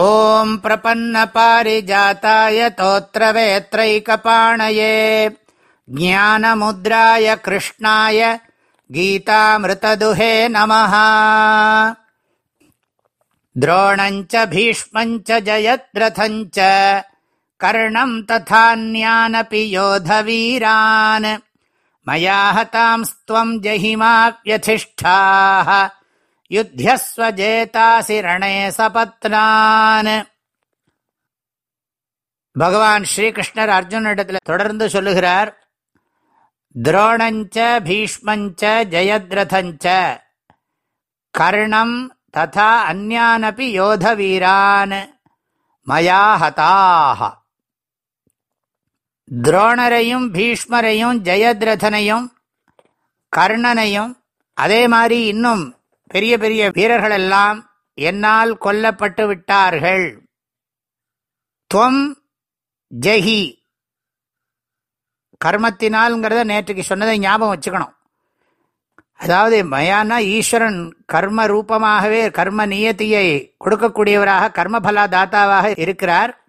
ॐ प्रपन्नपारिजाताय तोत्रवेत्रैकपाणये ज्ञानमुद्राय कृष्णाय गीतामृतदुहे नमः द्रोणञ्च भीष्मञ्च जयद्रथञ्च कर्णम् तथान्यानपि योधवीरान् मया हतांस्त्वम् जहिमा व्यथिष्ठाः யுத்தியஸ்வஜேதாசி ரணே சபத்னான். பகவான் ஸ்ரீகிருஷ்ணர் அர்ஜுனிடத்தில் தொடர்ந்து சொல்லுகிறார் துரோணஞ்ச பீஷ்மஞ்ச ஜெயத்ரதஞ்ச கர்ணம் ததா அந்யானபி யோத வீரான் மயா ஹதாக துரோணரையும் பீஷ்மரையும் ஜெயத்ரதனையும் கர்ணனையும் அதே மாதிரி இன்னும் பெரிய பெரிய வீரர்கள் எல்லாம் என்னால் கொல்லப்பட்டு விட்டார்கள். துவம் ஜெஹி. கர்மத்தினால்ங்கிறத நேற்றுக்கு சொன்னதை ஞாபகம் வச்சுக்கணும். அதாவது மயானா ஈஸ்வரன் கர்ம ரூபமாகவே கர்ம நியத்தியை கொடுக்கக்கூடியவராக கர்மபலா தாத்தாவாக இருக்கிறார்.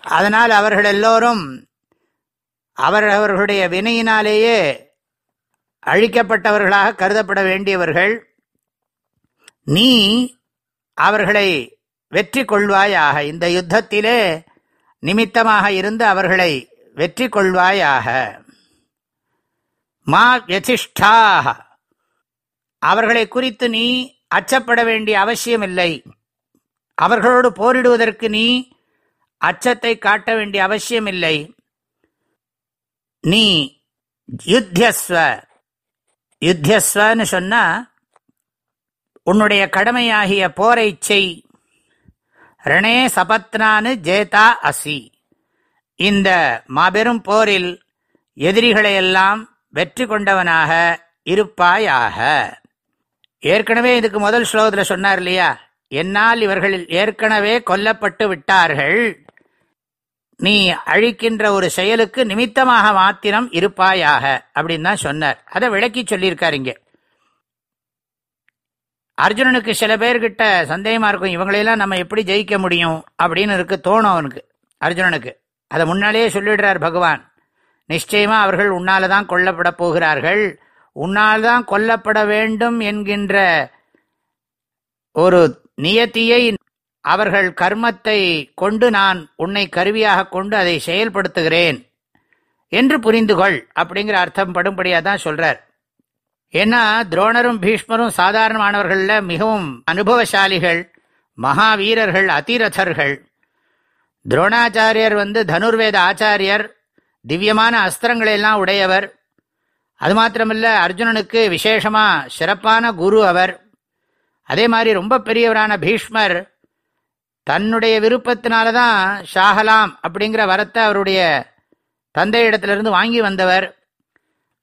அதனால் அவர்கள் எல்லோரும் அவர் அவர்களுடைய வினையினாலேயே அழிக்கப்பட்டவர்களாக கருதப்பட வேண்டியவர்கள். நீ அவர்களை வெற்றி கொள்வாயாக இந்த யுத்தத்திலே நிமித்தமாக இருந்து அவர்களை வெற்றி கொள்வாயாக மா யதிஷ்டாக அவர்களை குறித்து நீ அச்சப்பட வேண்டிய அவசியமில்லை. அவர்களோடு போரிடுவதற்கு நீ அச்சத்தை காட்ட வேண்டிய அவசியமில்லை. நீ யுத்தியஸ்வ. யுத்தியஸ்வன்னு சொன்னால் உன்னுடைய கடமையாகிய போரை செய். ரணே சபத்னானு ஜேதா அசி. இந்த மாபெரும் போரில் எதிரிகளையெல்லாம் வெற்றி கொண்டவனாக இருப்பாயாக. ஏற்கனவே இதுக்கு முதல் ஸ்லோகத்தில் சொன்னார் இல்லையா? என்னால் இவர்கள் ஏற்கனவே கொல்லப்பட்டு விட்டார்கள். நீ அழிக்கின்ற ஒரு செயலுக்கு நிமித்தமாக மாத்திரம் இருப்பாயாக அப்படின்னு தான் சொன்னார். அதை விளக்கி சொல்லியிருக்காரு இங்கே. அர்ஜுனனுக்கு சில பேர்கிட்ட சந்தேகமாக இருக்கும் இவங்களையெல்லாம் நம்ம எப்படி ஜெயிக்க முடியும் அப்படின்னு இருக்கு தோணும் அவனுக்கு அர்ஜுனனுக்கு. அதை முன்னாலேயே சொல்லிடுறார் பகவான். நிச்சயமாக அவர்கள் உன்னால தான் கொல்லப்பட போகிறார்கள். உன்னால் தான் கொல்லப்பட வேண்டும் என்கின்ற ஒரு நியத்தியை அவர்கள் கர்மத்தை கொண்டு நான் உன்னை கருவியாக கொண்டு அதை செயல்படுத்துகிறேன் என்று புரிந்துகொள் அப்படிங்கிற அர்த்தம் படும்படியாக தான் சொல்கிறார் ஏன்னா துரோணரும் பீஷ்மரும் சாதாரணமானவர்களில் மிகவும் அனுபவசாலிகள் மகாவீரர்கள் அதிரதர்கள் துரோணாச்சாரியர் வந்து தனுர்வேத ஆச்சாரியர் திவ்யமான அஸ்திரங்களை எல்லாம் உடையவர். அது மாத்திரமில்ல அர்ஜுனனுக்கு விசேஷமா சிறப்பான குரு அவர். அதே மாதிரி ரொம்ப பெரியவரான பீஷ்மர் தன்னுடைய விருப்பத்தினால தான் ஷாகலாம் அப்படிங்கிற வரத்தை அவருடைய தந்தையிடத்திலிருந்து வாங்கி வந்தவர்.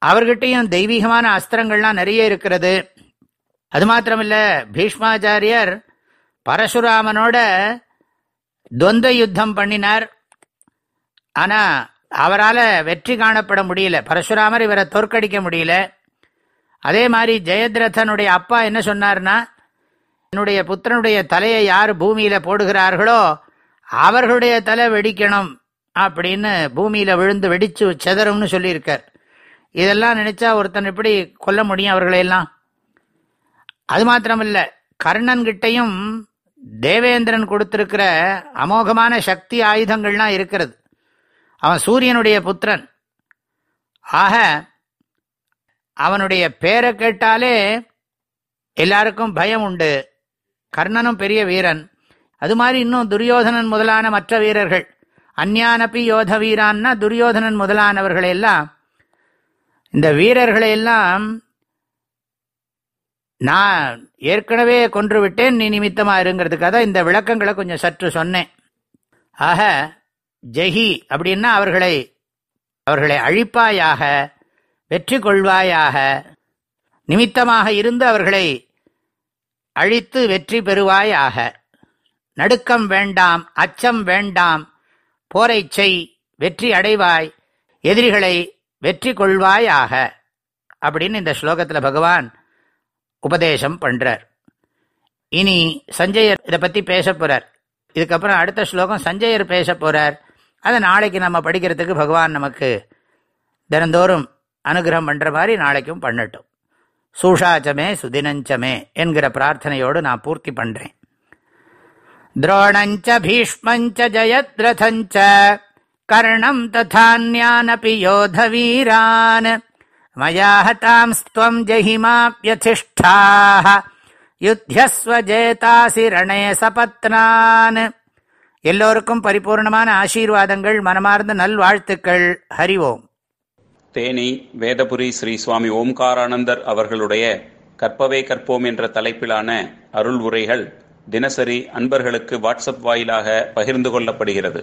அவர்கிட்டையும் தெய்வீகமான அஸ்திரங்கள்லாம் நிறைய இருக்கிறது. அது மாத்திரமில்ல பீஷ்மாச்சாரியர் பரசுராமனோட துவந்த யுத்தம் பண்ணினார். ஆனால் அவரால் வெற்றி காணப்பட முடியல. பரசுராமர் இவரை தோற்கடிக்க முடியல. அதே மாதிரி ஜெயத்ரதனுடைய அப்பா என்ன சொன்னார்னா என்னுடைய புத்திரனுடைய தலையை யார் பூமியில் போடுகிறார்களோ அவர்களுடைய தலை வெடிக்கணும் அப்படின்னு பூமியில் விழுந்து வெடிச்சு செதறும்னு சொல்லியிருக்கார். இதெல்லாம் நினைச்சா ஒருத்தன் எப்படி கொல்ல முடியும் அவர்களையெல்லாம் அது மாத்திரமில்ல கர்ணன் கிட்டையும் தேவேந்திரன் கொடுத்திருக்கிற அமோகமான சக்தி ஆயுதங்கள்லாம் இருக்கிறது. அவன் சூரியனுடைய புத்திரன். ஆக அவனுடைய பேரை கேட்டாலே எல்லாருக்கும் பயம் உண்டு. கர்ணனும் பெரிய வீரன். அது மாதிரி இன்னும் துரியோதனன் முதலான மற்ற வீரர்கள். அந்யானப்பி யோத வீரான்னா துரியோதனன் முதலானவர்களையெல்லாம் இந்த வீரர்களை எல்லாம் நான் ஏற்கனவே கொன்று விட்டேன் நீ நிமித்தமாக இருங்கிறதுக்காக இந்த விளக்கங்களை கொஞ்சம் சற்று சொன்னேன். ஆக ஜெஹி அப்படின்னா அவர்களை அவர்களை அழிப்பாயாக வெற்றி கொள்வாயாக நிமித்தமாக இருந்து அவர்களை அழித்து வெற்றி பெறுவாயாக. நடுக்கம் வேண்டாம் அச்சம் வேண்டாம் போரை செய் வெற்றி அடைவாய் எதிரிகளை வெற்றி கொள்வாயாக அப்படின்னு இந்த ஸ்லோகத்தில் பகவான் உபதேசம் பண்ணுறார் இனி சஞ்சயர் இதை பற்றி பேச போகிறார் இதுக்கப்புறம் அடுத்த ஸ்லோகம் சஞ்சயர் பேச போகிறார் அதை நாளைக்கு நம்ம படிக்கிறதுக்கு பகவான் நமக்கு தினந்தோறும் அனுகிரகம் பண்ணுற மாதிரி நாளைக்கும் பண்ணட்டும். சூஷாச்சமே சுதினஞ்சமே என்கிற பிரார்த்தனையோடு நான் பூர்த்தி பண்ணுறேன் துரோணஞ்ச பீஷ்மஞ்ச ஜயத்ரதஞ்ச कर्णम् तथान्यानपि योधवीरान् मया हतांस्त्वम् जहिमाप्यथिष्ठाः யுத்தியஸ்வ ஜேதாசி ரணே சபத்னான் எல்லோருக்கும் பரிபூர்ணமான ஆசீர்வாதங்கள் மனமார்ந்த நல்வாழ்த்துக்கள் ஹரி ஓம் தேனி வேதபுரி ஸ்ரீ சுவாமி ஓம்காரானந்தர் அவர்களுடைய கற்பவே கற்போம் என்ற தலைப்பிலான அருள் உரைகள் தினசரி அன்பர்களுக்கு வாட்ஸ்அப் வாயிலாக பகிர்ந்து கொள்ளப்படுகிறது